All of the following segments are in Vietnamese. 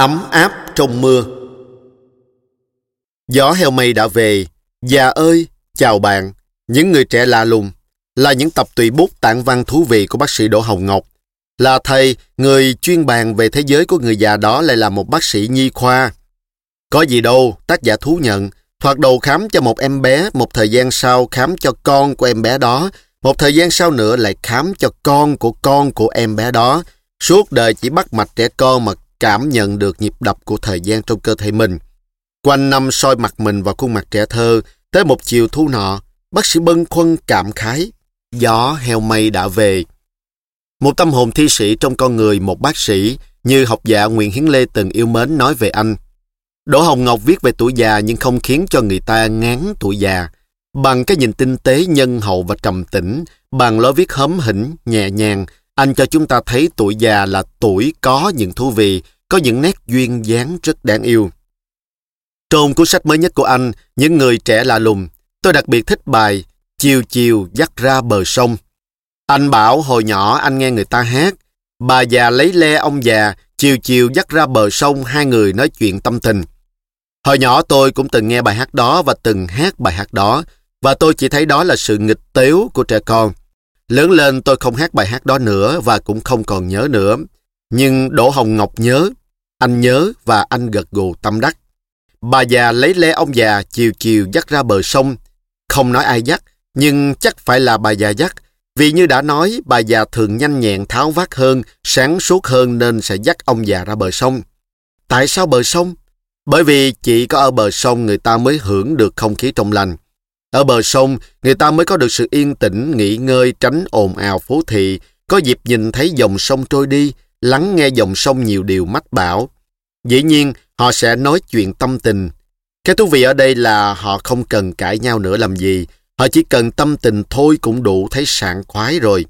Ấm áp trong mưa Gió heo mây đã về. Già ơi, chào bạn. Những người trẻ lạ lùng là những tập tùy bút tạng văn thú vị của bác sĩ Đỗ Hồng Ngọc. Là thầy, người chuyên bàn về thế giới của người già đó lại là một bác sĩ nhi khoa. Có gì đâu, tác giả thú nhận. Thoạt đầu khám cho một em bé, một thời gian sau khám cho con của em bé đó, một thời gian sau nữa lại khám cho con của con của em bé đó. Suốt đời chỉ bắt mạch trẻ con mà cảm nhận được nhịp đập của thời gian trong cơ thể mình. Quanh năm soi mặt mình vào khuôn mặt trẻ thơ, tới một chiều thu nọ, bác sĩ bân khuân cảm khái. Gió heo mây đã về. Một tâm hồn thi sĩ trong con người một bác sĩ, như học giả Nguyễn Hiến Lê từng yêu mến nói về anh. Đỗ Hồng Ngọc viết về tuổi già nhưng không khiến cho người ta ngán tuổi già. Bằng cái nhìn tinh tế, nhân hậu và trầm tĩnh, bằng lối viết hấm hỉnh, nhẹ nhàng, anh cho chúng ta thấy tuổi già là tuổi có những thú vị, có những nét duyên dáng rất đáng yêu. Trong cuốn sách mới nhất của anh, Những người trẻ lạ lùng, tôi đặc biệt thích bài Chiều chiều dắt ra bờ sông. Anh bảo hồi nhỏ anh nghe người ta hát, bà già lấy le ông già, chiều chiều dắt ra bờ sông hai người nói chuyện tâm tình. Hồi nhỏ tôi cũng từng nghe bài hát đó và từng hát bài hát đó, và tôi chỉ thấy đó là sự nghịch tếu của trẻ con. Lớn lên tôi không hát bài hát đó nữa và cũng không còn nhớ nữa. Nhưng Đỗ Hồng Ngọc nhớ, anh nhớ và anh gật gù tâm đắc. Bà già lấy lé ông già chiều chiều dắt ra bờ sông. Không nói ai dắt, nhưng chắc phải là bà già dắt. Vì như đã nói, bà già thường nhanh nhẹn tháo vát hơn, sáng suốt hơn nên sẽ dắt ông già ra bờ sông. Tại sao bờ sông? Bởi vì chỉ có ở bờ sông người ta mới hưởng được không khí trong lành. Ở bờ sông, người ta mới có được sự yên tĩnh, nghỉ ngơi, tránh ồn ào phố thị, có dịp nhìn thấy dòng sông trôi đi, lắng nghe dòng sông nhiều điều mách bảo. Dĩ nhiên, họ sẽ nói chuyện tâm tình. Cái thú vị ở đây là họ không cần cãi nhau nữa làm gì, họ chỉ cần tâm tình thôi cũng đủ thấy sảng khoái rồi.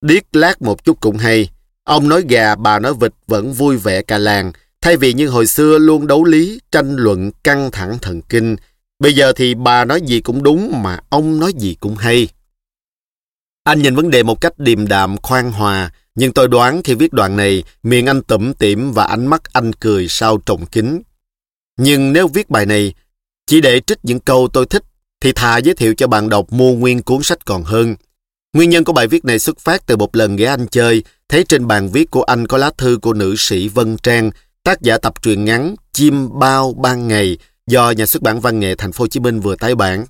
Điếc lát một chút cũng hay. Ông nói gà, bà nói vịt vẫn vui vẻ cả làng, thay vì như hồi xưa luôn đấu lý, tranh luận, căng thẳng thần kinh. Bây giờ thì bà nói gì cũng đúng mà ông nói gì cũng hay. Anh nhìn vấn đề một cách điềm đạm, khoan hòa, nhưng tôi đoán khi viết đoạn này, miệng anh tủm tỉm và ánh mắt anh cười sau trồng kính. Nhưng nếu viết bài này, chỉ để trích những câu tôi thích, thì thà giới thiệu cho bạn đọc mua nguyên cuốn sách còn hơn. Nguyên nhân của bài viết này xuất phát từ một lần ghé anh chơi, thấy trên bàn viết của anh có lá thư của nữ sĩ Vân Trang, tác giả tập truyện ngắn Chim bao ban ngày do nhà xuất bản văn nghệ Thành phố Hồ Chí Minh vừa tái bản.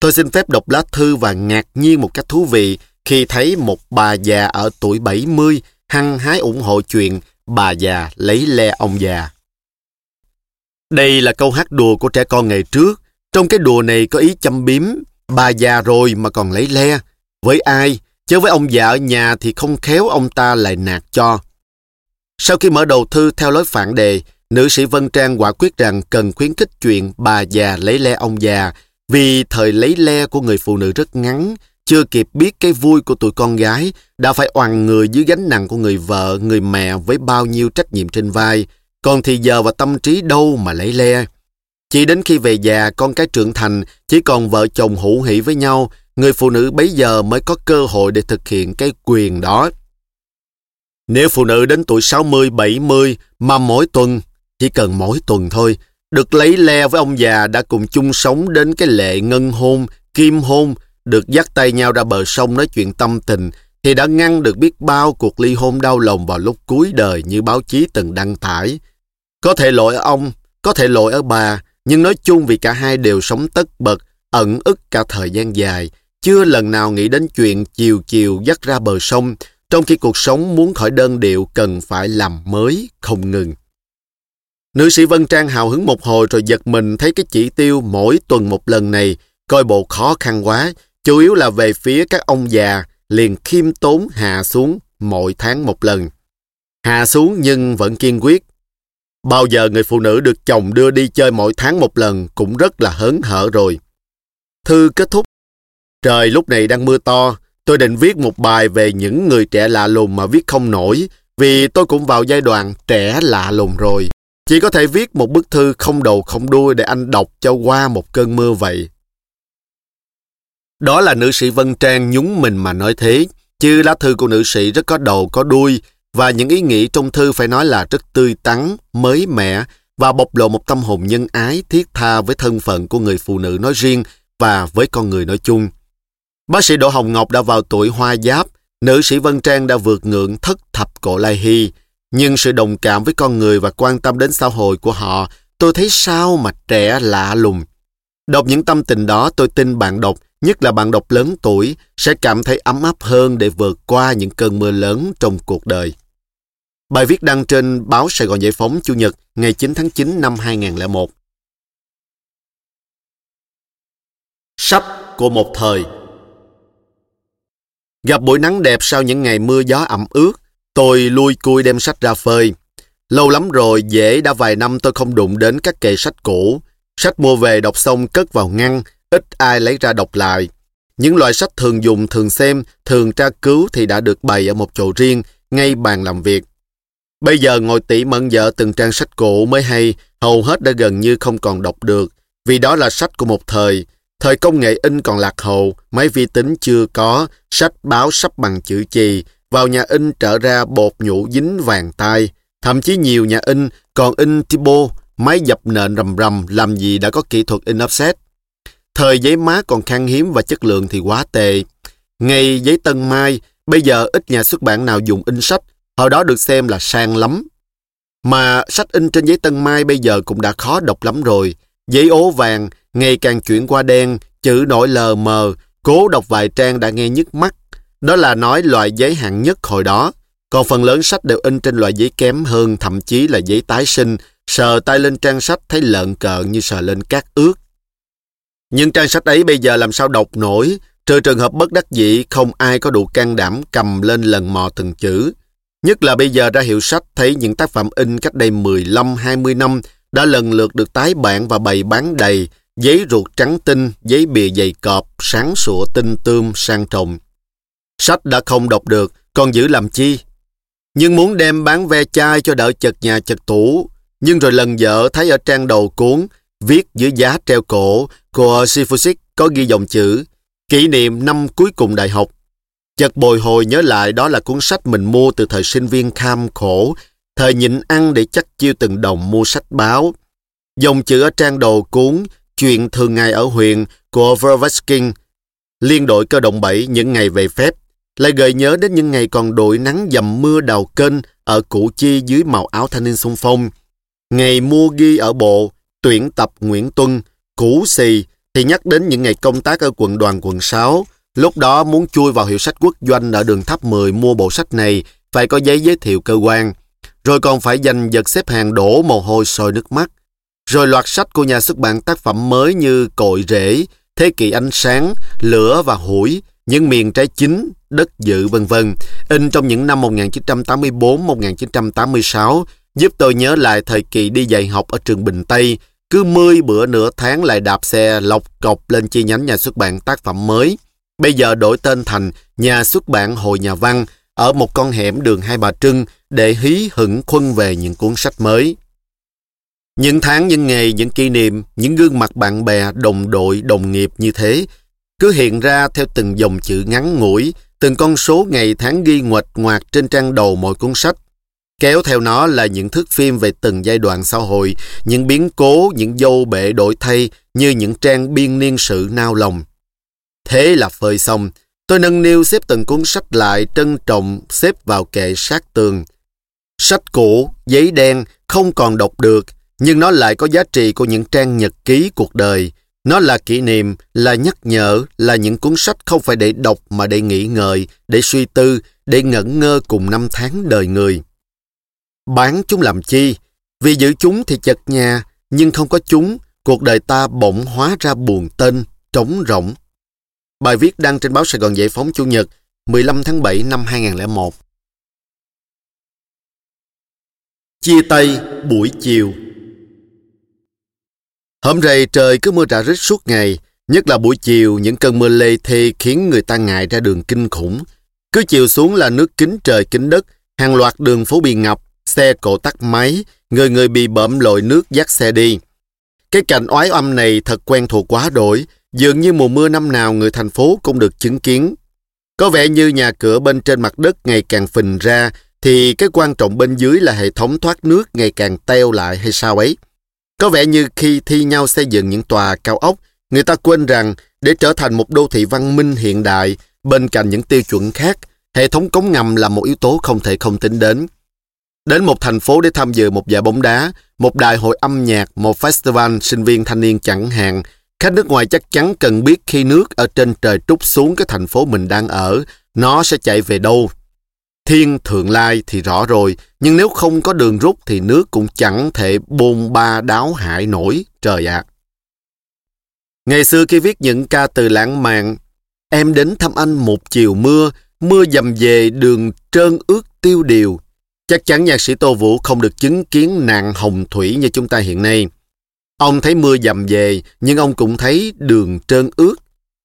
Tôi xin phép đọc lá thư và ngạc nhiên một cách thú vị khi thấy một bà già ở tuổi 70 hăng hái ủng hộ chuyện bà già lấy le ông già. Đây là câu hát đùa của trẻ con ngày trước. Trong cái đùa này có ý châm biếm, bà già rồi mà còn lấy le. Với ai, chứ với ông già ở nhà thì không khéo ông ta lại nạt cho. Sau khi mở đầu thư theo lối phản đề, nữ sĩ Vân Trang quả quyết rằng cần khuyến khích chuyện bà già lấy le ông già vì thời lấy le của người phụ nữ rất ngắn, chưa kịp biết cái vui của tụi con gái, đã phải oằn người dưới gánh nặng của người vợ, người mẹ với bao nhiêu trách nhiệm trên vai, còn thì giờ và tâm trí đâu mà lấy le. Chỉ đến khi về già, con cái trưởng thành, chỉ còn vợ chồng hữu hỷ với nhau, người phụ nữ bấy giờ mới có cơ hội để thực hiện cái quyền đó. Nếu phụ nữ đến tuổi 60, 70 mà mỗi tuần, chỉ cần mỗi tuần thôi, được lấy le với ông già đã cùng chung sống đến cái lệ ngân hôn, kim hôn, được dắt tay nhau ra bờ sông nói chuyện tâm tình, thì đã ngăn được biết bao cuộc ly hôn đau lòng vào lúc cuối đời như báo chí từng đăng tải. Có thể lỗi ở ông, có thể lỗi ở bà, nhưng nói chung vì cả hai đều sống tất bật, ẩn ức cả thời gian dài, chưa lần nào nghĩ đến chuyện chiều chiều dắt ra bờ sông, trong khi cuộc sống muốn khỏi đơn điệu cần phải làm mới, không ngừng. Nữ sĩ Vân Trang hào hứng một hồi rồi giật mình thấy cái chỉ tiêu mỗi tuần một lần này coi bộ khó khăn quá, chủ yếu là về phía các ông già liền khiêm tốn hạ xuống mỗi tháng một lần. Hạ xuống nhưng vẫn kiên quyết. Bao giờ người phụ nữ được chồng đưa đi chơi mỗi tháng một lần cũng rất là hớn hở rồi. Thư kết thúc. Trời lúc này đang mưa to, tôi định viết một bài về những người trẻ lạ lùng mà viết không nổi, vì tôi cũng vào giai đoạn trẻ lạ lùng rồi. Chỉ có thể viết một bức thư không đầu không đuôi để anh đọc cho qua một cơn mưa vậy. Đó là nữ sĩ Vân Trang nhúng mình mà nói thế, chứ lá thư của nữ sĩ rất có đầu có đuôi, và những ý nghĩ trong thư phải nói là rất tươi tắn, mới mẻ và bộc lộ một tâm hồn nhân ái thiết tha với thân phận của người phụ nữ nói riêng và với con người nói chung. Bác sĩ Đỗ Hồng Ngọc đã vào tuổi hoa giáp, nữ sĩ Vân Trang đã vượt ngưỡng thất thập cổ lai hy. Nhưng sự đồng cảm với con người và quan tâm đến xã hội của họ, tôi thấy sao mà trẻ lạ lùng. Đọc những tâm tình đó tôi tin bạn đọc, nhất là bạn đọc lớn tuổi, sẽ cảm thấy ấm áp hơn để vượt qua những cơn mưa lớn trong cuộc đời. Bài viết đăng trên báo Sài Gòn Giải Phóng Chủ nhật ngày 9 tháng 9 năm 2001. Sách của một thời Gặp buổi nắng đẹp sau những ngày mưa gió ẩm ướt, tôi lui cui đem sách ra phơi. Lâu lắm rồi, dễ đã vài năm tôi không đụng đến các kệ sách cũ. Sách mua về đọc xong cất vào ngăn, ít ai lấy ra đọc lại. Những loại sách thường dùng, thường xem, thường tra cứu thì đã được bày ở một chỗ riêng, ngay bàn làm việc. Bây giờ ngồi tỉ mẫn dở từng trang sách cũ mới hay, hầu hết đã gần như không còn đọc được, vì đó là sách của một thời. Thời công nghệ in còn lạc hậu, máy vi tính chưa có, sách báo sắp bằng chữ chì, vào nhà in trở ra bột nhũ dính vàng tai. Thậm chí nhiều nhà in còn in Tibo, máy dập nền rầm rầm làm gì đã có kỹ thuật in offset. Thời giấy má còn khan hiếm và chất lượng thì quá tệ. ngay giấy tân mai, bây giờ ít nhà xuất bản nào dùng in sách, hồi đó được xem là sang lắm. Mà sách in trên giấy tân mai bây giờ cũng đã khó đọc lắm rồi. Giấy ố vàng, ngày càng chuyển qua đen, chữ nổi lờ mờ, cố đọc vài trang đã nghe nhức mắt. Đó là nói loại giấy hạng nhất hồi đó. Còn phần lớn sách đều in trên loại giấy kém hơn, thậm chí là giấy tái sinh. Sờ tay lên trang sách thấy lợn cợn như sờ lên cát ướt. Nhưng trang sách ấy bây giờ làm sao đọc nổi, trừ trường hợp bất đắc dĩ không ai có đủ can đảm cầm lên lần mò từng chữ. Nhất là bây giờ ra hiệu sách thấy những tác phẩm in cách đây 15-20 năm đã lần lượt được tái bản và bày bán đầy, giấy ruột trắng tinh, giấy bìa dày cọp, sáng sủa tinh tươm, sang trọng. Sách đã không đọc được, còn giữ làm chi? Nhưng muốn đem bán ve chai cho đỡ chật nhà chật tủ, nhưng rồi lần vợ thấy ở trang đầu cuốn, viết dưới giá treo cổ của Sifusik có ghi dòng chữ kỷ niệm năm cuối cùng đại học. Chợt bồi hồi nhớ lại đó là cuốn sách mình mua từ thời sinh viên kham khổ, thời nhịn ăn để chắc chiêu từng đồng mua sách báo. Dòng chữ ở trang đầu cuốn Chuyện thường ngày ở huyện của Vervesking, liên đội cơ động 7 những ngày về phép, lại gợi nhớ đến những ngày còn đội nắng dầm mưa đào kênh ở Củ Chi dưới màu áo thanh niên sung phong. Ngày mua ghi ở bộ, tuyển tập Nguyễn Tuân, Củ Xì thì nhắc đến những ngày công tác ở quận đoàn quận 6. Lúc đó muốn chui vào hiệu sách quốc doanh ở đường tháp 10 mua bộ sách này phải có giấy giới thiệu cơ quan. Rồi còn phải dành giật xếp hàng đổ mồ hôi sôi nước mắt. Rồi loạt sách của nhà xuất bản tác phẩm mới như Cội Rễ, Thế kỷ ánh sáng, Lửa và Hủi, những miền trái chính, Đất dự vân vân in trong những năm 1984-1986 giúp tôi nhớ lại thời kỳ đi dạy học ở trường Bình Tây, cứ 10 bữa nửa tháng lại đạp xe lọc cọc lên chi nhánh nhà xuất bản tác phẩm mới. Bây giờ đổi tên thành Nhà xuất bản Hội Nhà Văn ở một con hẻm đường Hai Bà Trưng để hí hửng khuân về những cuốn sách mới. Những tháng, những ngày, những kỷ niệm, những gương mặt bạn bè, đồng đội, đồng nghiệp như thế cứ hiện ra theo từng dòng chữ ngắn ngủi, từng con số ngày tháng ghi ngoạch ngoạc trên trang đầu mỗi cuốn sách. Kéo theo nó là những thước phim về từng giai đoạn xã hội, những biến cố, những dâu bể đổi thay như những trang biên niên sự nao lòng. Thế là phơi xong, tôi nâng niu xếp từng cuốn sách lại trân trọng xếp vào kệ sát tường. Sách cũ, giấy đen, không còn đọc được, nhưng nó lại có giá trị của những trang nhật ký cuộc đời. Nó là kỷ niệm, là nhắc nhở, là những cuốn sách không phải để đọc mà để nghĩ ngợi, để suy tư, để ngẩn ngơ cùng năm tháng đời người. Bán chúng làm chi? Vì giữ chúng thì chật nhà, nhưng không có chúng, cuộc đời ta bỗng hóa ra buồn tên, trống rỗng. Bài viết đăng trên báo Sài Gòn Giải phóng Chủ nhật 15 tháng 7 năm 2001. Chia tay buổi chiều Hôm rày trời cứ mưa rả rít suốt ngày, nhất là buổi chiều những cơn mưa lê thê khiến người ta ngại ra đường kinh khủng. Cứ chiều xuống là nước kính trời kính đất, hàng loạt đường phố bị ngập, xe cộ tắt máy, người người bị bẩm lội nước dắt xe đi. Cái cảnh oái âm này thật quen thuộc quá đổi, dường như mùa mưa năm nào người thành phố cũng được chứng kiến. Có vẻ như nhà cửa bên trên mặt đất ngày càng phình ra, thì cái quan trọng bên dưới là hệ thống thoát nước ngày càng teo lại hay sao ấy. Có vẻ như khi thi nhau xây dựng những tòa cao ốc, người ta quên rằng để trở thành một đô thị văn minh hiện đại, bên cạnh những tiêu chuẩn khác, hệ thống cống ngầm là một yếu tố không thể không tính đến. Đến một thành phố để tham dự một giải bóng đá, một đại hội âm nhạc, một festival sinh viên thanh niên chẳng hạn, khách nước ngoài chắc chắn cần biết khi nước ở trên trời trút xuống cái thành phố mình đang ở, nó sẽ chạy về đâu. Thiên thượng lai thì rõ rồi, nhưng nếu không có đường rút thì nước cũng chẳng thể bôn ba đáo hại nổi, trời ạ. Ngày xưa khi viết những ca từ lãng mạn, em đến thăm anh một chiều mưa, mưa dầm về đường trơn ướt tiêu điều. Chắc chắn nhạc sĩ Tô Vũ không được chứng kiến nạn hồng thủy như chúng ta hiện nay. Ông thấy mưa dầm về, nhưng ông cũng thấy đường trơn ướt.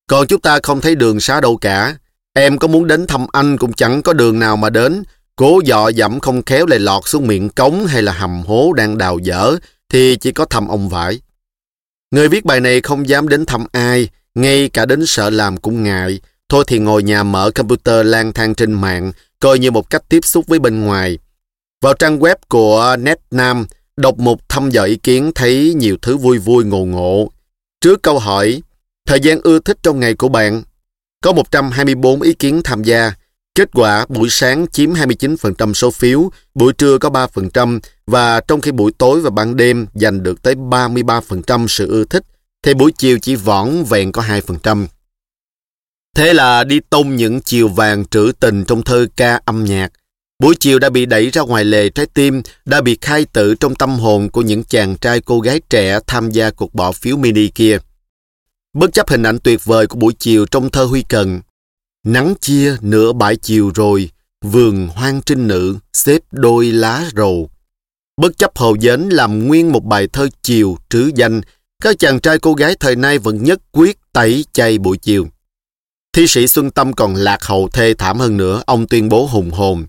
Còn chúng ta không thấy đường xá đâu cả. Em có muốn đến thăm anh cũng chẳng có đường nào mà đến. Cố dọ dẫm không khéo lại lọt xuống miệng cống hay là hầm hố đang đào dở, thì chỉ có thăm ông vải. Người viết bài này không dám đến thăm ai, ngay cả đến sợ làm cũng ngại. Thôi thì ngồi nhà mở computer lang thang trên mạng, coi như một cách tiếp xúc với bên ngoài. Vào trang web của NetNam, đọc một thăm dò ý kiến thấy nhiều thứ vui vui ngộ ngộ. Trước câu hỏi, thời gian ưa thích trong ngày của bạn, có 124 ý kiến tham gia. Kết quả buổi sáng chiếm 29% số phiếu, buổi trưa có 3% và trong khi buổi tối và ban đêm giành được tới 33% sự ưa thích, thì buổi chiều chỉ vỏn vẹn có 2%. Thế là đi tung những chiều vàng trữ tình trong thơ ca âm nhạc. Buổi chiều đã bị đẩy ra ngoài lề trái tim, đã bị khai tử trong tâm hồn của những chàng trai cô gái trẻ tham gia cuộc bỏ phiếu mini kia. Bất chấp hình ảnh tuyệt vời của buổi chiều trong thơ Huy Cần, nắng chia nửa bãi chiều rồi, vườn hoang trinh nữ xếp đôi lá rầu. Bất chấp hồ dến làm nguyên một bài thơ chiều trứ danh, các chàng trai cô gái thời nay vẫn nhất quyết tẩy chay buổi chiều. Thi sĩ Xuân Tâm còn lạc hậu thê thảm hơn nữa, ông tuyên bố hùng hồn.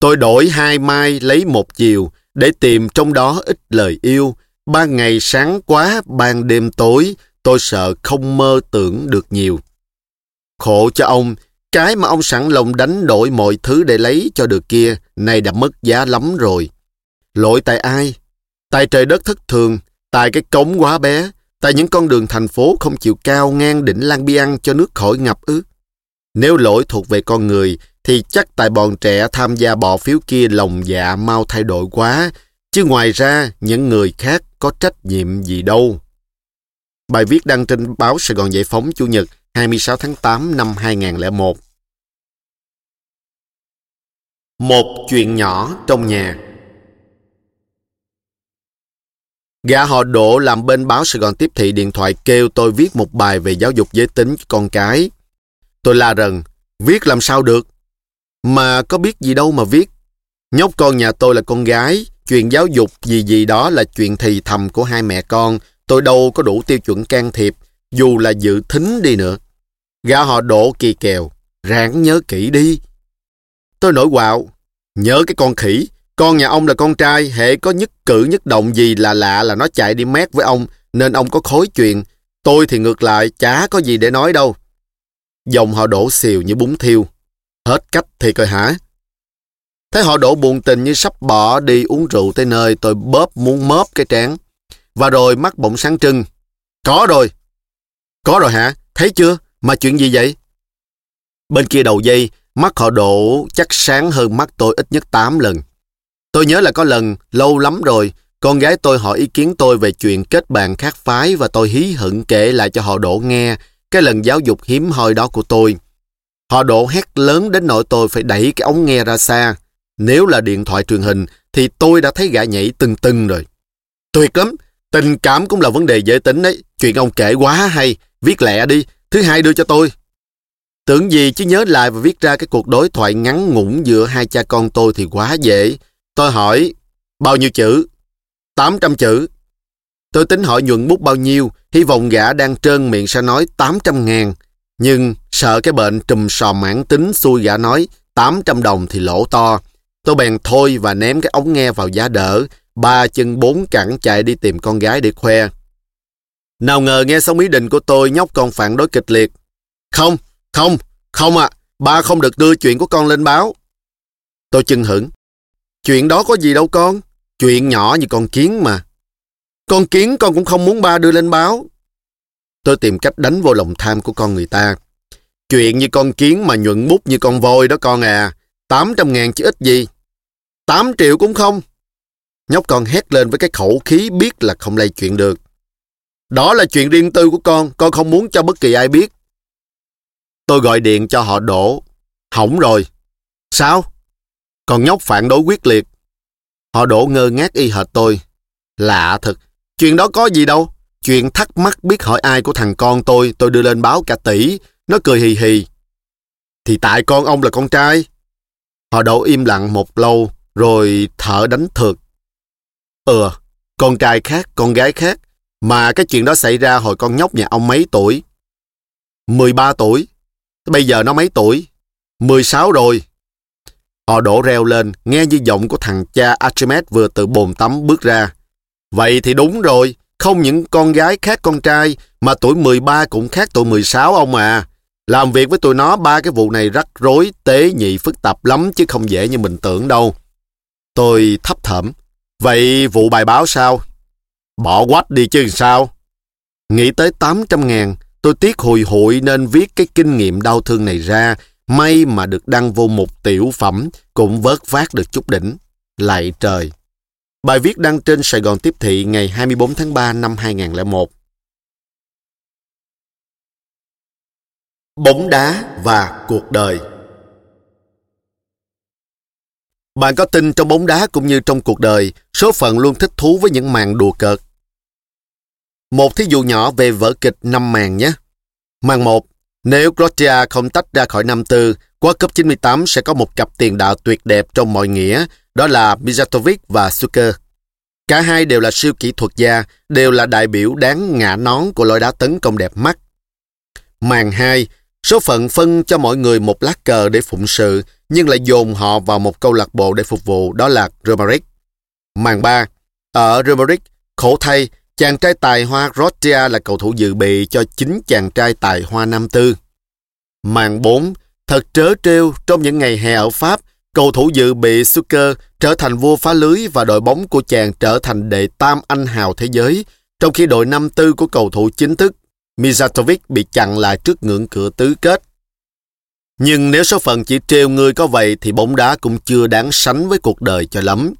Tôi đổi hai mai lấy một chiều, để tìm trong đó ít lời yêu. Ban ngày sáng quá, ban đêm tối, tôi sợ không mơ tưởng được nhiều. Khổ cho ông, cái mà ông sẵn lòng đánh đổi mọi thứ để lấy cho được kia, nay đã mất giá lắm rồi. Lỗi tại ai? Tại trời đất thất thường, tại cái cống quá bé, tại những con đường thành phố không chịu cao ngang đỉnh Lan Biang cho nước khỏi ngập ướt. Nếu lỗi thuộc về con người, thì chắc tại bọn trẻ tham gia bỏ phiếu kia lòng dạ mau thay đổi quá, chứ ngoài ra những người khác có trách nhiệm gì đâu. Bài viết đăng trên báo Sài Gòn Giải Phóng Chủ nhật 26 tháng 8 năm 2001. Một chuyện nhỏ trong nhà Gã họ đổ làm bên báo Sài Gòn tiếp thị điện thoại kêu tôi viết một bài về giáo dục giới tính con cái. Tôi la rần, viết làm sao được? Mà có biết gì đâu mà viết. Nhóc con nhà tôi là con gái, chuyện giáo dục gì gì đó là chuyện thì thầm của hai mẹ con, tôi đâu có đủ tiêu chuẩn can thiệp, dù là dự thính đi nữa. Gã họ đổ kỳ kèo, ráng nhớ kỹ đi. Tôi nổi quạo, nhớ cái con khỉ, con nhà ông là con trai, hệ có nhất cử nhất động gì là lạ là nó chạy đi mét với ông, nên ông có khối chuyện. Tôi thì ngược lại, chả có gì để nói đâu. Dòng họ đổ xìu như bún thiêu. Hết cách thì coi hả? Thấy họ đổ buồn tình như sắp bỏ đi uống rượu tới nơi tôi bóp muốn móp cái trán. Và rồi mắt bỗng sáng trưng. Có rồi. Có rồi hả? Thấy chưa? Mà chuyện gì vậy? Bên kia đầu dây, mắt họ đổ chắc sáng hơn mắt tôi ít nhất 8 lần. Tôi nhớ là có lần, lâu lắm rồi, con gái tôi hỏi ý kiến tôi về chuyện kết bạn khác phái và tôi hí hửng kể lại cho họ đổ nghe cái lần giáo dục hiếm hoi đó của tôi. Họ đổ hét lớn đến nỗi tôi phải đẩy cái ống nghe ra xa. Nếu là điện thoại truyền hình thì tôi đã thấy gã nhảy từng từng rồi. Tuyệt lắm, tình cảm cũng là vấn đề dễ tính đấy. Chuyện ông kể quá hay, viết lẹ đi, thứ hai đưa cho tôi. Tưởng gì chứ nhớ lại và viết ra cái cuộc đối thoại ngắn ngủn giữa hai cha con tôi thì quá dễ. Tôi hỏi, bao nhiêu chữ? 800 chữ. Tôi tính hỏi nhuận bút bao nhiêu, hy vọng gã đang trơn miệng sẽ nói 800 ngàn. Nhưng sợ cái bệnh trùm sò mãn tính xui gã nói 800 đồng thì lỗ to. Tôi bèn thôi và ném cái ống nghe vào giá đỡ, ba chân bốn cẳng chạy đi tìm con gái để khoe. Nào ngờ nghe xong ý định của tôi nhóc con phản đối kịch liệt. Không, không, không ạ, à, ba không được đưa chuyện của con lên báo. Tôi chưng hững. Chuyện đó có gì đâu con. Chuyện nhỏ như con kiến mà. Con kiến con cũng không muốn ba đưa lên báo. Tôi tìm cách đánh vô lòng tham của con người ta. Chuyện như con kiến mà nhuận bút như con voi đó con à. 800 ngàn chứ ít gì. 8 triệu cũng không. Nhóc con hét lên với cái khẩu khí biết là không lay chuyện được. Đó là chuyện riêng tư của con, con không muốn cho bất kỳ ai biết. Tôi gọi điện cho họ đổ. Hỏng rồi. Sao? Còn nhóc phản đối quyết liệt. Họ đổ ngơ ngác y hệt tôi. Lạ thật. Chuyện đó có gì đâu. Chuyện thắc mắc biết hỏi ai của thằng con tôi, tôi đưa lên báo cả tỷ. Nó cười hì hì. Thì tại con ông là con trai. Họ đổ im lặng một lâu, rồi thở đánh thượt. Ừ, con trai khác, con gái khác. Mà cái chuyện đó xảy ra hồi con nhóc nhà ông mấy tuổi? 13 tuổi. Bây giờ nó mấy tuổi? 16 rồi. Họ đổ reo lên, nghe như giọng của thằng cha Archimedes vừa từ bồn tắm bước ra. Vậy thì đúng rồi, không những con gái khác con trai, mà tuổi 13 cũng khác tuổi 16 ông à. Làm việc với tụi nó ba cái vụ này rắc rối, tế nhị phức tạp lắm chứ không dễ như mình tưởng đâu. Tôi thấp thẩm. Vậy vụ bài báo sao? Bỏ quách đi chứ sao? Nghĩ tới 800 ngàn, tôi tiếc hồi hội nên viết cái kinh nghiệm đau thương này ra, may mà được đăng vô một tiểu phẩm, cũng vớt vát được chút đỉnh. Lạy trời! Bài viết đăng trên Sài Gòn Tiếp Thị ngày 24 tháng 3 năm 2001. Bóng đá và cuộc đời bạn có tin trong bóng đá cũng như trong cuộc đời, số phận luôn thích thú với những màn đùa cợt. Một thí dụ nhỏ về vở kịch năm màn nhé. Màn 1. Nếu Croatia không tách ra khỏi năm tư, World Cup 98 sẽ có một cặp tiền đạo tuyệt đẹp trong mọi nghĩa, đó là Mijatovic và Suker. Cả hai đều là siêu kỹ thuật gia, đều là đại biểu đáng ngã nón của lối đá tấn công đẹp mắt. Màn 2. Số phận phân cho mọi người một lá cờ để phụng sự, nhưng lại dồn họ vào một câu lạc bộ để phục vụ, đó là Romaric. Màn 3. Ở Romaric, khổ thay, chàng trai tài hoa Rotia là cầu thủ dự bị cho chính chàng trai tài hoa Nam Tư. Màn 4. Thật trớ trêu, trong những ngày hè ở Pháp, cầu thủ dự bị Sucker trở thành vua phá lưới và đội bóng của chàng trở thành đệ tam anh hào thế giới, trong khi đội năm tư của cầu thủ chính thức Mijatovic bị chặn lại trước ngưỡng cửa tứ kết. Nhưng nếu số phận chỉ trêu người có vậy thì bóng đá cũng chưa đáng sánh với cuộc đời cho lắm.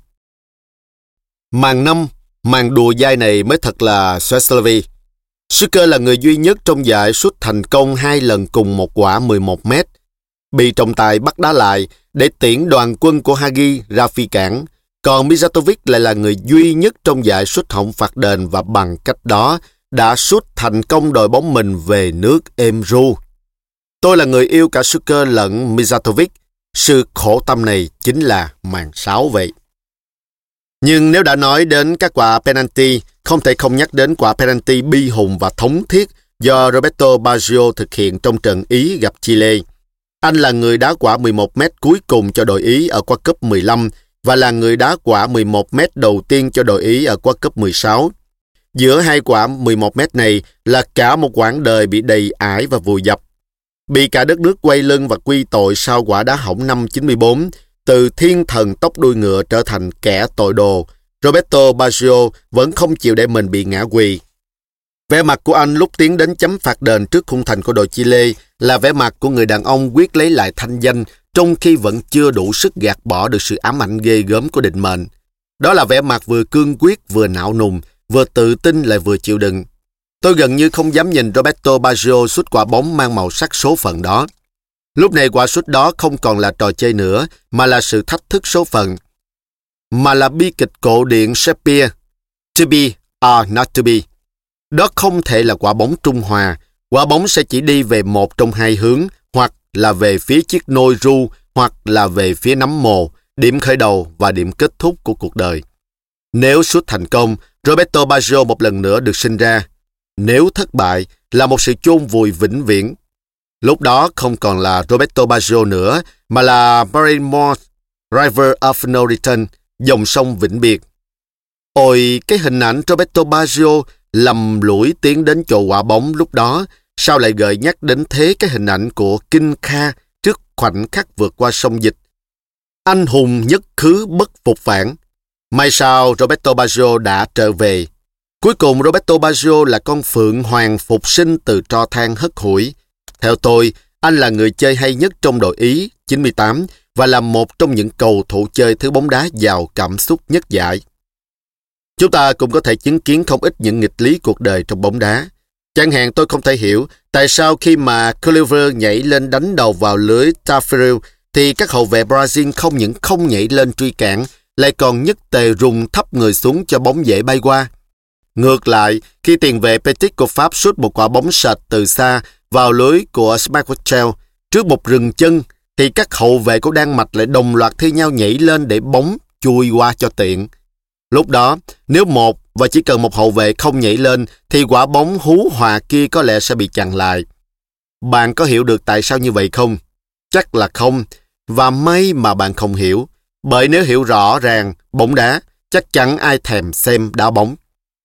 Màn năm, màn đùa dai này mới thật là Sveslavi. Suker là người duy nhất trong giải xuất thành công hai lần cùng một quả 11 mét. Bị trọng tài bắt đá lại để tiễn đoàn quân của Hagi ra phi cảng. Còn Mijatovic lại là người duy nhất trong giải xuất hỏng phạt đền và bằng cách đó đã sút thành công đội bóng mình về nước êm ru. Tôi là người yêu cả Suker lẫn Mijatovic. Sự khổ tâm này chính là màn sáo vậy. Nhưng nếu đã nói đến các quả penalty, không thể không nhắc đến quả penalty bi hùng và thống thiết do Roberto Baggio thực hiện trong trận Ý gặp Chile. Anh là người đá quả 11m cuối cùng cho đội Ý ở World Cup 15 và là người đá quả 11m đầu tiên cho đội Ý ở World Cup 16. Giữa hai quả 11 mét này là cả một quãng đời bị đầy ải và vùi dập. Bị cả đất nước quay lưng và quy tội sau quả đá hỏng năm 94, từ thiên thần tóc đuôi ngựa trở thành kẻ tội đồ, Roberto Baggio vẫn không chịu để mình bị ngã quỳ. Vẻ mặt của anh lúc tiến đến chấm phạt đền trước khung thành của đội Chile là vẻ mặt của người đàn ông quyết lấy lại thanh danh trong khi vẫn chưa đủ sức gạt bỏ được sự ám ảnh ghê gớm của định mệnh. Đó là vẻ mặt vừa cương quyết vừa não nùng, vừa tự tin lại vừa chịu đựng. Tôi gần như không dám nhìn Roberto Baggio sút quả bóng mang màu sắc số phận đó. Lúc này quả sút đó không còn là trò chơi nữa, mà là sự thách thức số phận. Mà là bi kịch cổ điện Shakespeare. To be or not to be. Đó không thể là quả bóng trung hòa. Quả bóng sẽ chỉ đi về một trong hai hướng, hoặc là về phía chiếc nôi ru, hoặc là về phía nắm mồ, điểm khởi đầu và điểm kết thúc của cuộc đời. Nếu sút thành công, Roberto Baggio một lần nữa được sinh ra. Nếu thất bại, là một sự chôn vùi vĩnh viễn. Lúc đó không còn là Roberto Baggio nữa, mà là Barrymore, River of No Return, dòng sông vĩnh biệt. Ôi, cái hình ảnh Roberto Baggio lầm lũi tiến đến chỗ quả bóng lúc đó, sao lại gợi nhắc đến thế cái hình ảnh của Kinh Kha trước khoảnh khắc vượt qua sông dịch. Anh hùng nhất khứ bất phục phản. May sao Roberto Baggio đã trở về. Cuối cùng Roberto Baggio là con phượng hoàng phục sinh từ tro than hất hủi. Theo tôi, anh là người chơi hay nhất trong đội Ý 98 và là một trong những cầu thủ chơi thứ bóng đá giàu cảm xúc nhất giải. Chúng ta cũng có thể chứng kiến không ít những nghịch lý cuộc đời trong bóng đá. Chẳng hạn tôi không thể hiểu tại sao khi mà Cleaver nhảy lên đánh đầu vào lưới Taffarel thì các hậu vệ Brazil không những không nhảy lên truy cản lại còn nhất tề rung thấp người xuống cho bóng dễ bay qua. Ngược lại, khi tiền vệ Petit của Pháp sút một quả bóng sạch từ xa vào lưới của Schmeichel trước một rừng chân, thì các hậu vệ của Đan Mạch lại đồng loạt thi nhau nhảy lên để bóng chui qua cho tiện. Lúc đó, nếu một và chỉ cần một hậu vệ không nhảy lên thì quả bóng hú hòa kia có lẽ sẽ bị chặn lại. Bạn có hiểu được tại sao như vậy không? Chắc là không. Và may mà bạn không hiểu. Bởi nếu hiểu rõ ràng bóng đá, chắc chắn ai thèm xem đá bóng.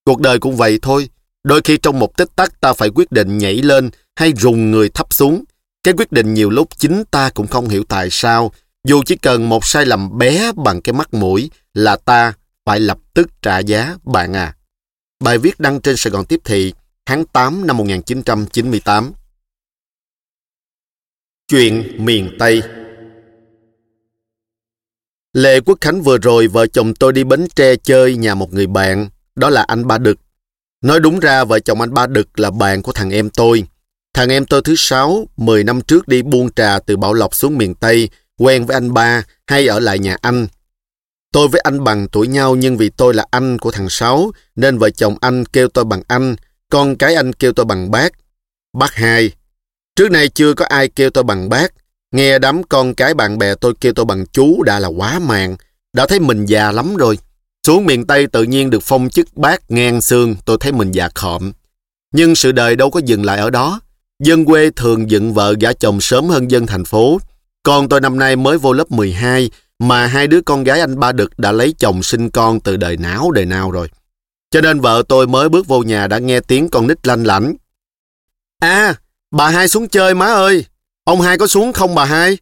Cuộc đời cũng vậy thôi. Đôi khi trong một tích tắc ta phải quyết định nhảy lên hay rùng người thấp xuống. Cái quyết định nhiều lúc chính ta cũng không hiểu tại sao. Dù chỉ cần một sai lầm bé bằng cái mắt mũi là ta phải lập tức trả giá bạn à. Bài viết đăng trên Sài Gòn Tiếp Thị tháng 8 năm 1998. Chuyện miền Tây Lễ Quốc Khánh vừa rồi vợ chồng tôi đi Bến Tre chơi nhà một người bạn, đó là anh Ba Đực. Nói đúng ra vợ chồng anh Ba Đực là bạn của thằng em tôi. Thằng em tôi thứ sáu, 10 năm trước đi buôn trà từ Bảo Lộc xuống miền Tây, quen với anh ba, hay ở lại nhà anh. Tôi với anh bằng tuổi nhau nhưng vì tôi là anh của thằng Sáu, nên vợ chồng anh kêu tôi bằng anh, con cái anh kêu tôi bằng bác. Bác hai. Trước nay chưa có ai kêu tôi bằng bác. Nghe đám con cái bạn bè tôi kêu tôi bằng chú đã là quá màng. Đã thấy mình già lắm rồi. Xuống miền Tây tự nhiên được phong chức bác ngang xương, tôi thấy mình già khọm. Nhưng sự đời đâu có dừng lại ở đó. Dân quê thường dựng vợ gả chồng sớm hơn dân thành phố. còn tôi năm nay mới vô lớp 12, mà hai đứa con gái anh ba Đực đã lấy chồng sinh con từ đời não đời nào rồi. Cho nên vợ tôi mới bước vô nhà đã nghe tiếng con nít lanh lảnh. À, bà hai xuống chơi má ơi. Ông hai có xuống không bà hai?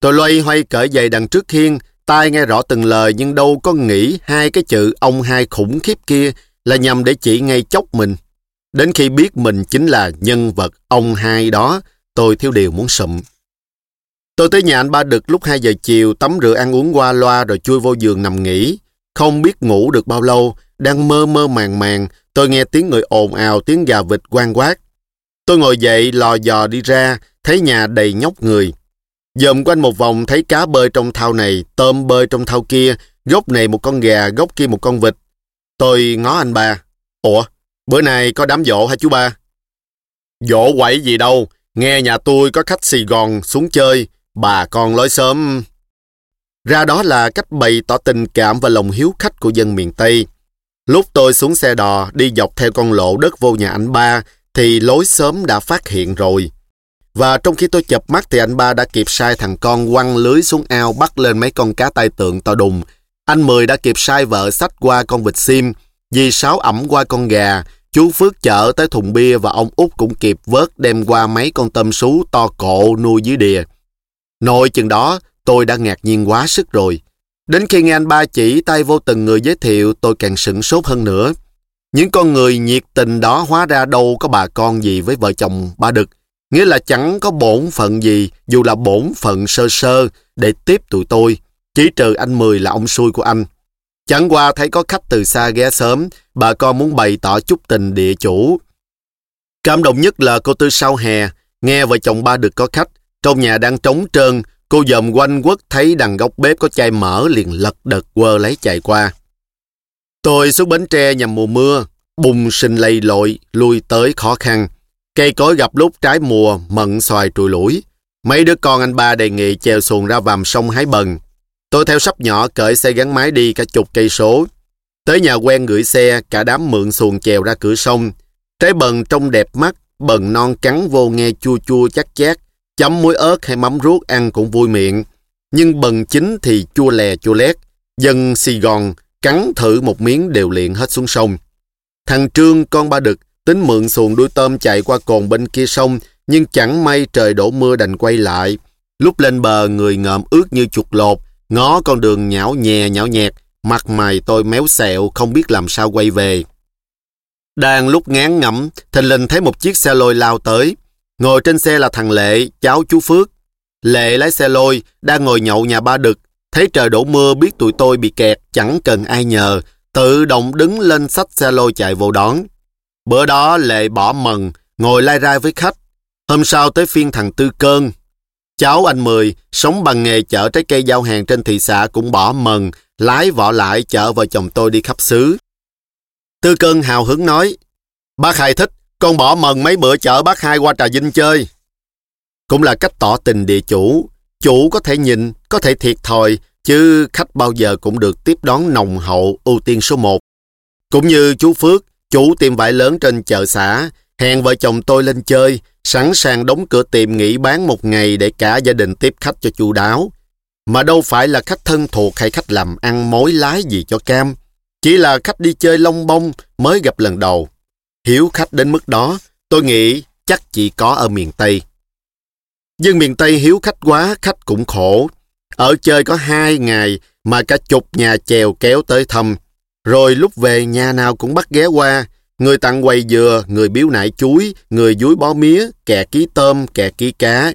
Tôi loay hoay cởi giày đằng trước hiên, tai nghe rõ từng lời nhưng đâu có nghĩ hai cái chữ ông hai khủng khiếp kia là nhằm để chỉ ngay chốc mình. Đến khi biết mình chính là nhân vật ông hai đó, tôi thiếu điều muốn sụm. Tôi tới nhà anh ba Đực lúc 2 giờ chiều, tắm rửa ăn uống qua loa rồi chui vô giường nằm nghỉ. Không biết ngủ được bao lâu, đang mơ mơ màng màng, tôi nghe tiếng người ồn ào, tiếng gà vịt quan quát. Tôi ngồi dậy, lò dò đi ra, thấy nhà đầy nhóc người. Dòm quanh một vòng thấy cá bơi trong thau này, tôm bơi trong thau kia, gốc này một con gà, gốc kia một con vịt. Tôi ngó anh ba. Ủa, bữa nay có đám dỗ hả chú ba? Dỗ quậy gì đâu, nghe nhà tôi có khách Sài Gòn xuống chơi, bà con lối sớm. Ra đó là cách bày tỏ tình cảm và lòng hiếu khách của dân miền Tây. Lúc tôi xuống xe đò đi dọc theo con lộ đất vô nhà anh ba thì lối sớm đã phát hiện rồi. Và trong khi tôi chập mắt thì anh ba đã kịp sai thằng con quăng lưới xuống ao bắt lên mấy con cá tai tượng to đùng. Anh Mười đã kịp sai vợ sách qua con vịt sim, dì Sáu ẩm qua con gà, chú Phước chở tới thùng bia và ông út cũng kịp vớt đem qua mấy con tôm sú to cộ nuôi dưới đìa. Nội chừng đó, tôi đã ngạc nhiên quá sức rồi. Đến khi nghe anh ba chỉ tay vô từng người giới thiệu, tôi càng sửng sốt hơn nữa. Những con người nhiệt tình đó hóa ra đâu có bà con gì với vợ chồng ba Đực. Nghĩa là chẳng có bổn phận gì, dù là bổn phận sơ sơ, để tiếp tụi tôi. Chỉ trừ anh Mười là ông xui của anh. Chẳng qua thấy có khách từ xa ghé sớm, bà con muốn bày tỏ chút tình địa chủ. Cảm động nhất là cô Tư sau hè, nghe vợ chồng ba Đực có khách, trong nhà đang trống trơn, cô dòm quanh quất thấy đằng góc bếp có chai mỡ liền lật đật quơ lấy chạy qua. Tôi xuống Bến Tre nhằm mùa mưa, bùng sinh lầy lội, lui tới khó khăn. Cây cối gặp lúc trái mùa, mận xoài trùi lũi. Mấy đứa con anh ba đề nghị chèo xuồng ra vàm sông hái bần. Tôi theo sắp nhỏ cởi xe gắn máy đi cả chục cây số. Tới nhà quen gửi xe, cả đám mượn xuồng chèo ra cửa sông. Trái bần trông đẹp mắt, bần non cắn vô nghe chua chua chắc chát, Chấm muối ớt hay mắm ruốc ăn cũng vui miệng. Nhưng bần chính thì chua lè chua lét. Dân Sài Gòn cắn thử một miếng đều liền hết xuống sông. Thằng Trương con ba đực tính mượn xuồng đuôi tôm chạy qua cồn bên kia sông nhưng chẳng may trời đổ mưa đành quay lại. Lúc lên bờ người ngợm ướt như chuột lột ngó con đường nhão nhè nhão nhẹt, mặt mày tôi méo xẹo không biết làm sao quay về. Đang lúc ngán ngẩm, thình lình thấy một chiếc xe lôi lao tới. Ngồi trên xe là thằng Lệ, cháu chú Phước. Lệ lái xe lôi, đang ngồi nhậu nhà ba đực. Thấy trời đổ mưa biết tụi tôi bị kẹt, chẳng cần ai nhờ. Tự động đứng lên sách xe lôi chạy vô đón. Bữa đó Lệ bỏ mần, ngồi lai rai với khách. Hôm sau tới phiên thằng Tư Cơn. Cháu anh Mười, sống bằng nghề chở trái cây giao hàng trên thị xã cũng bỏ mần, lái vỏ lại chở vợ chồng tôi đi khắp xứ. Tư Cơn hào hứng nói, bác hai thích, con bỏ mần mấy bữa chở bác hai qua Trà Vinh chơi. Cũng là cách tỏ tình địa chủ. Chủ có thể nhìn, có thể thiệt thòi, chứ khách bao giờ cũng được tiếp đón nồng hậu ưu tiên số một. Cũng như chú Phước, chủ tiệm vải lớn trên chợ xã, hẹn vợ chồng tôi lên chơi, sẵn sàng đóng cửa tiệm nghỉ bán một ngày để cả gia đình tiếp khách cho chu đáo. Mà đâu phải là khách thân thuộc hay khách làm ăn mối lái gì cho cam. Chỉ là khách đi chơi lông bông mới gặp lần đầu. Hiếu khách đến mức đó, tôi nghĩ chắc chỉ có ở miền Tây dân miền Tây hiếu khách quá, khách cũng khổ. Ở chơi có hai ngày mà cả chục nhà chèo kéo tới thăm. Rồi lúc về nhà nào cũng bắt ghé qua. Người tặng quầy dừa, người biếu nải chuối, người dúi bó mía, kẻ ký tôm, kẻ ký cá.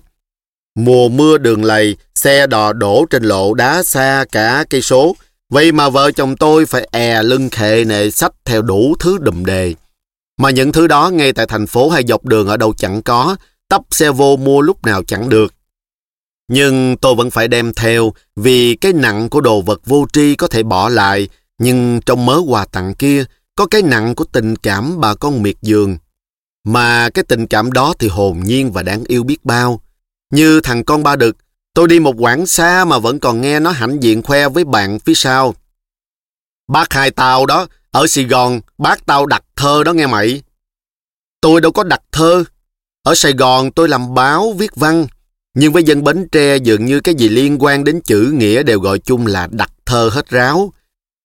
Mùa mưa đường lầy, xe đò đổ trên lộ đá xa cả cây số. Vậy mà vợ chồng tôi phải è lưng khệ nệ sách theo đủ thứ đùm đề. Mà những thứ đó ngay tại thành phố hay dọc đường ở đâu chẳng có, tấp xe vô mua lúc nào chẳng được. Nhưng tôi vẫn phải đem theo vì cái nặng của đồ vật vô tri có thể bỏ lại, nhưng trong mớ quà tặng kia có cái nặng của tình cảm bà con miệt giường. Mà cái tình cảm đó thì hồn nhiên và đáng yêu biết bao. Như thằng con ba đực, tôi đi một quãng xa mà vẫn còn nghe nó hãnh diện khoe với bạn phía sau. Bác hai tao đó, ở Sài Gòn, bác tao đặt thơ đó nghe mày. Tôi đâu có đặt thơ. Ở Sài Gòn tôi làm báo, viết văn. Nhưng với dân Bến Tre dường như cái gì liên quan đến chữ nghĩa đều gọi chung là đặt thơ hết ráo.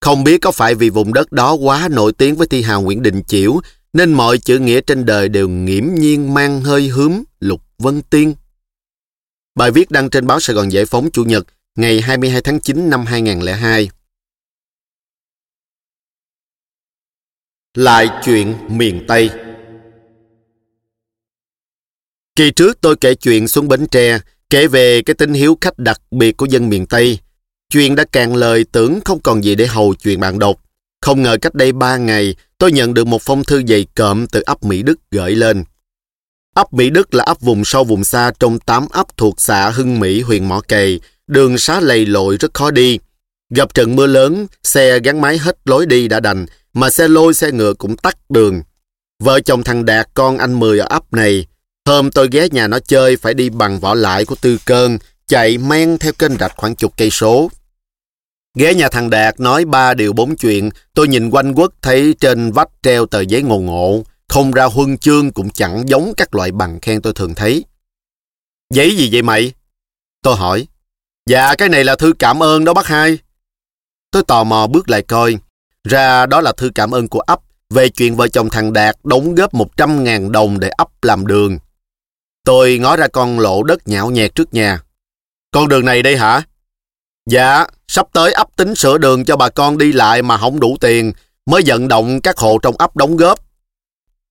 Không biết có phải vì vùng đất đó quá nổi tiếng với thi hào Nguyễn Đình Chiểu nên mọi chữ nghĩa trên đời đều nghiễm nhiên mang hơi hướm Lục Vân Tiên. Bài viết đăng trên báo Sài Gòn Giải phóng Chủ nhật ngày 22 tháng 9 năm 2002. Lại chuyện miền Tây Kỳ trước tôi kể chuyện xuống Bến Tre, kể về cái tính hiếu khách đặc biệt của dân miền Tây. Chuyện đã càng lời tưởng không còn gì để hầu chuyện bạn đọc. Không ngờ cách đây ba ngày, tôi nhận được một phong thư dày cộm từ ấp Mỹ Đức gửi lên. Ấp Mỹ Đức là ấp vùng sâu vùng xa trong tám ấp thuộc xã Hưng Mỹ, huyện Mỏ Cày. Đường xá lầy lội rất khó đi. Gặp trận mưa lớn, xe gắn máy hết lối đi đã đành, mà xe lôi xe ngựa cũng tắt đường. Vợ chồng thằng Đạt con anh Mười ở ấp này. Hôm tôi ghé nhà nó chơi phải đi bằng vỏ lại của Tư Cơn, chạy men theo kênh rạch khoảng chục cây số. Ghé nhà thằng Đạt nói ba điều bốn chuyện, tôi nhìn quanh quất thấy trên vách treo tờ giấy ngộ ngộ, không ra huân chương cũng chẳng giống các loại bằng khen tôi thường thấy. Giấy gì vậy mày? Tôi hỏi. Dạ cái này là thư cảm ơn đó bác hai. Tôi tò mò bước lại coi. Ra đó là thư cảm ơn của ấp về chuyện vợ chồng thằng Đạt đóng góp 100.000 đồng để ấp làm đường. Tôi ngó ra con lộ đất nhão nhẹt trước nhà. Con đường này đây hả? Dạ, sắp tới ấp tính sửa đường cho bà con đi lại mà không đủ tiền, mới vận động các hộ trong ấp đóng góp.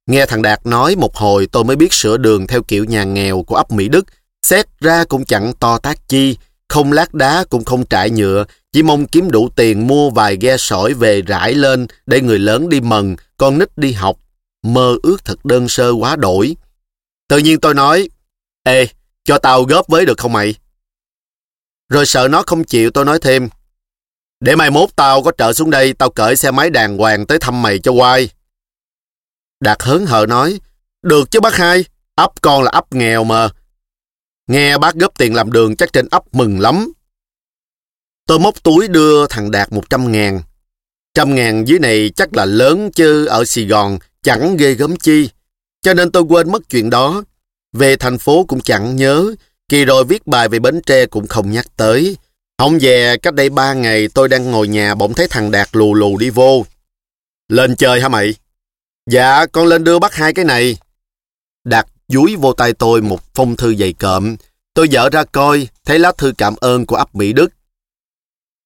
Nghe thằng Đạt nói một hồi tôi mới biết sửa đường theo kiểu nhà nghèo của ấp Mỹ Đức, xét ra cũng chẳng to tác chi, không lát đá cũng không trải nhựa, chỉ mong kiếm đủ tiền mua vài ghe sỏi về rải lên để người lớn đi mần, con nít đi học. Mơ ước thật đơn sơ quá đổi. Tự nhiên tôi nói, Ê, cho tao góp với được không mày? Rồi sợ nó không chịu tôi nói thêm, để mai mốt tao có trợ xuống đây, tao cởi xe máy đàng hoàng tới thăm mày cho quay. Đạt hớn hờ nói, được chứ bác hai, ấp con là ấp nghèo mà. Nghe bác góp tiền làm đường chắc trên ấp mừng lắm. Tôi móc túi đưa thằng Đạt 100 ngàn. Trăm ngàn dưới này chắc là lớn chứ ở Sài Gòn chẳng ghê gớm chi. Cho nên tôi quên mất chuyện đó. Về thành phố cũng chẳng nhớ. Kỳ rồi viết bài về Bến Tre cũng không nhắc tới. Không về, cách đây ba ngày tôi đang ngồi nhà bỗng thấy thằng Đạt lù lù đi vô. Lên chơi hả mày? Dạ, con lên đưa bắt hai cái này. Đạt dúi vô tay tôi một phong thư dày cộm. Tôi dở ra coi, thấy lá thư cảm ơn của ấp Mỹ Đức.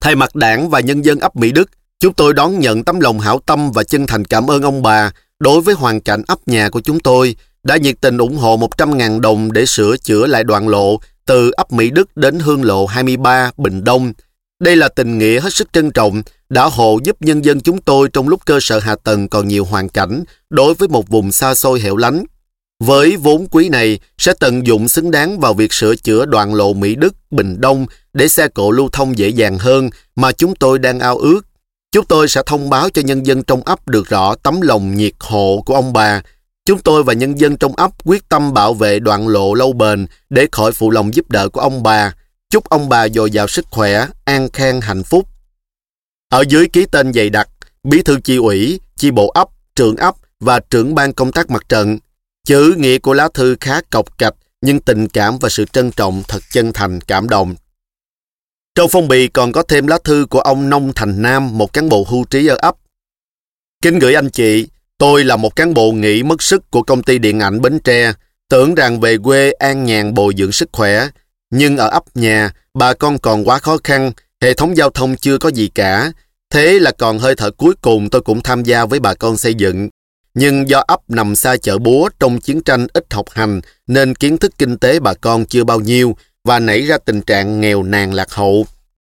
Thay mặt đảng và nhân dân ấp Mỹ Đức, chúng tôi đón nhận tấm lòng hảo tâm và chân thành cảm ơn ông bà đối với hoàn cảnh ấp nhà của chúng tôi đã nhiệt tình ủng hộ 100.000 đồng để sửa chữa lại đoạn lộ từ ấp Mỹ Đức đến Hương Lộ 23, Bình Đông. Đây là tình nghĩa hết sức trân trọng, đã hộ giúp nhân dân chúng tôi trong lúc cơ sở hạ tầng còn nhiều hoàn cảnh đối với một vùng xa xôi hẻo lánh. Với vốn quý này sẽ tận dụng xứng đáng vào việc sửa chữa đoạn lộ Mỹ Đức, Bình Đông để xe cộ lưu thông dễ dàng hơn mà chúng tôi đang ao ước. Chúng tôi sẽ thông báo cho nhân dân trong ấp được rõ tấm lòng nhiệt hộ của ông bà. Chúng tôi và nhân dân trong ấp quyết tâm bảo vệ đoạn lộ lâu bền để khỏi phụ lòng giúp đỡ của ông bà. Chúc ông bà dồi dào sức khỏe, an khang hạnh phúc. Ở dưới ký tên dày đặc, bí thư chi ủy, chi bộ ấp, trưởng ấp và trưởng ban công tác mặt trận. Chữ nghĩa của lá thư khá cọc cạch, nhưng tình cảm và sự trân trọng thật chân thành, cảm động. Trong phong bì còn có thêm lá thư của ông Nông Thành Nam, một cán bộ hưu trí ở ấp. Kính gửi anh chị, tôi là một cán bộ nghỉ mất sức của công ty điện ảnh Bến Tre, tưởng rằng về quê an nhàn bồi dưỡng sức khỏe. Nhưng ở ấp nhà, bà con còn quá khó khăn, hệ thống giao thông chưa có gì cả. Thế là còn hơi thở cuối cùng tôi cũng tham gia với bà con xây dựng. Nhưng do ấp nằm xa chợ búa trong chiến tranh ít học hành nên kiến thức kinh tế bà con chưa bao nhiêu và nảy ra tình trạng nghèo nàn lạc hậu.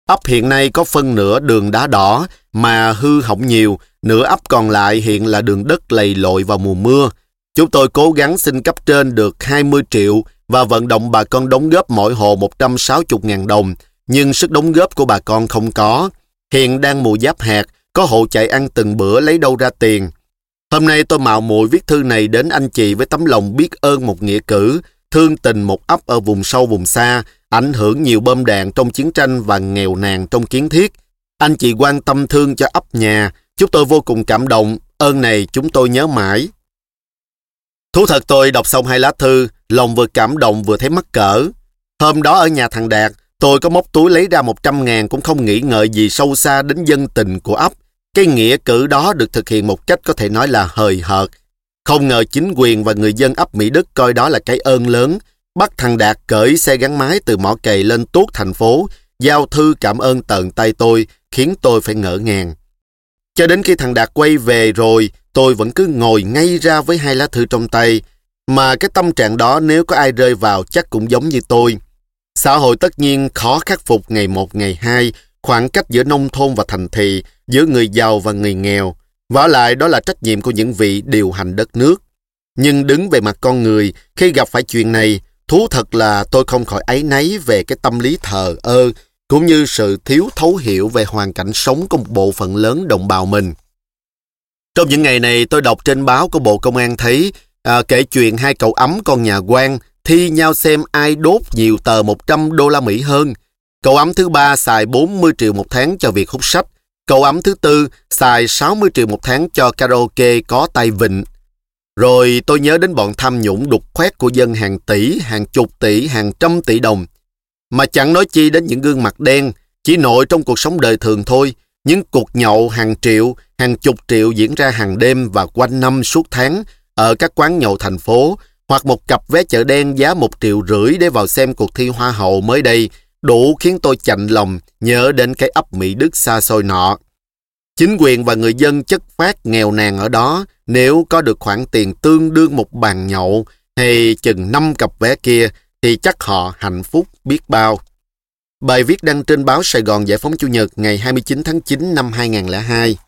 Ấp hiện nay có phân nửa đường đá đỏ mà hư hỏng nhiều, nửa ấp còn lại hiện là đường đất lầy lội vào mùa mưa. Chúng tôi cố gắng xin cấp trên được 20 triệu và vận động bà con đóng góp mỗi hộ 160.000 đồng, nhưng sức đóng góp của bà con không có. Hiện đang mùa giáp hạt, có hộ chạy ăn từng bữa lấy đâu ra tiền. Hôm nay tôi mạo muội viết thư này đến anh chị với tấm lòng biết ơn một nghĩa cử, thương tình một ấp ở vùng sâu vùng xa, ảnh hưởng nhiều bom đạn trong chiến tranh và nghèo nàn trong kiến thiết. Anh chị quan tâm thương cho ấp nhà, chúng tôi vô cùng cảm động, ơn này chúng tôi nhớ mãi. Thú thật tôi đọc xong hai lá thư, lòng vừa cảm động vừa thấy mắc cỡ. Hôm đó ở nhà thằng Đạt, tôi có móc túi lấy ra 100 ngàn cũng không nghĩ ngợi gì sâu xa đến dân tình của ấp. Cái nghĩa cử đó được thực hiện một cách có thể nói là hời hợt. Không ngờ chính quyền và người dân ấp Mỹ Đức coi đó là cái ơn lớn, bắt thằng Đạt cởi xe gắn máy từ mỏ cày lên tuốt thành phố, giao thư cảm ơn tận tay tôi, khiến tôi phải ngỡ ngàng. Cho đến khi thằng Đạt quay về rồi, tôi vẫn cứ ngồi ngay ra với hai lá thư trong tay, mà cái tâm trạng đó nếu có ai rơi vào chắc cũng giống như tôi. Xã hội tất nhiên khó khắc phục ngày một ngày hai, khoảng cách giữa nông thôn và thành thị, giữa người giàu và người nghèo. Vả lại đó là trách nhiệm của những vị điều hành đất nước. Nhưng đứng về mặt con người, khi gặp phải chuyện này, thú thật là tôi không khỏi áy náy về cái tâm lý thờ ơ, cũng như sự thiếu thấu hiểu về hoàn cảnh sống của một bộ phận lớn đồng bào mình. Trong những ngày này tôi đọc trên báo của Bộ Công an thấy à, kể chuyện hai cậu ấm con nhà quan thi nhau xem ai đốt nhiều tờ 100 đô la Mỹ hơn. Cậu ấm thứ ba xài 40 triệu một tháng cho việc hút sách. Cậu ấm thứ tư xài 60 triệu một tháng cho karaoke có tay vịnh. Rồi tôi nhớ đến bọn tham nhũng đục khoét của dân hàng tỷ, hàng chục tỷ, hàng trăm tỷ đồng. Mà chẳng nói chi đến những gương mặt đen, chỉ nội trong cuộc sống đời thường thôi. Những cuộc nhậu hàng triệu, hàng chục triệu diễn ra hàng đêm và quanh năm suốt tháng ở các quán nhậu thành phố, hoặc một cặp vé chợ đen giá một triệu rưỡi để vào xem cuộc thi Hoa hậu mới đây, đủ khiến tôi chạnh lòng nhớ đến cái ấp Mỹ Đức xa xôi nọ. Chính quyền và người dân chất phát nghèo nàn ở đó, nếu có được khoản tiền tương đương một bàn nhậu hay chừng năm cặp vé kia, thì chắc họ hạnh phúc biết bao. Bài viết đăng trên báo Sài Gòn Giải phóng Chủ nhật ngày 29 tháng 9 năm 2002